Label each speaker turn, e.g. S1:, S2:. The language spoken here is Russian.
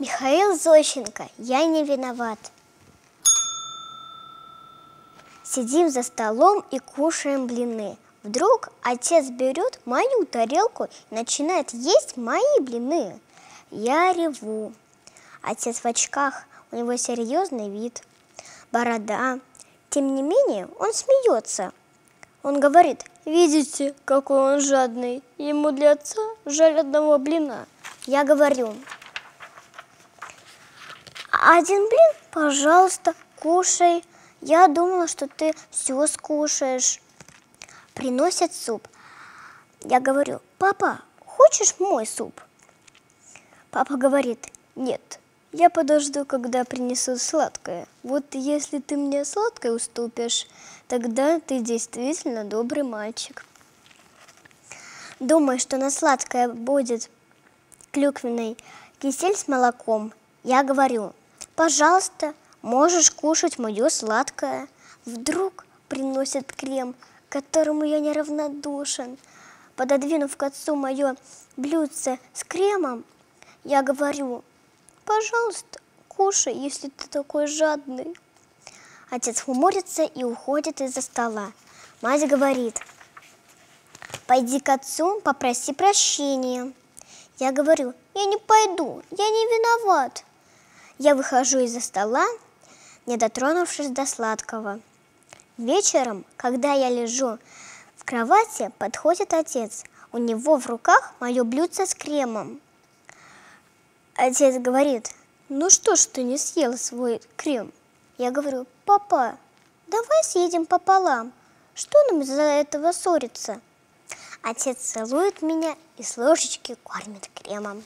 S1: Михаил Зощенко, я не виноват. Сидим за столом и кушаем блины. Вдруг отец берет мою тарелку и начинает есть мои блины. Я реву. Отец в очках, у него серьезный вид, борода. Тем не менее, он смеется. Он говорит, видите, какой он жадный, ему для отца жаль одного блина. Я говорю, один блин, пожалуйста, кушай. Я думала, что ты все скушаешь. Приносят суп. Я говорю, папа, хочешь мой суп? Папа говорит, нет, я подожду, когда принесут сладкое. Вот если ты мне сладкое уступишь, тогда ты действительно добрый мальчик. Думаю, что на сладкое будет клюквенный кисель с молоком. Я говорю, пожалуйста, можешь кушать мое сладкое. Вдруг приносят крем, к которому я неравнодушен. Пододвинув к отцу мое блюдце с кремом, я говорю, пожалуйста, кушай, если ты такой жадный. Отец хмурится и уходит из-за стола. Мать говорит, пойди к отцу, попроси прощения. Я говорю, я не пойду, я не виноват. Я выхожу из-за стола, не дотронувшись до сладкого. Вечером, когда я лежу в кровати, подходит отец. У него в руках мое блюдце с кремом. Отец говорит, ну что ж ты не съел свой крем? Я говорю, папа, давай съедем пополам. Что нам из-за этого ссориться? Отец целует меня и с ложечки кормит кремом.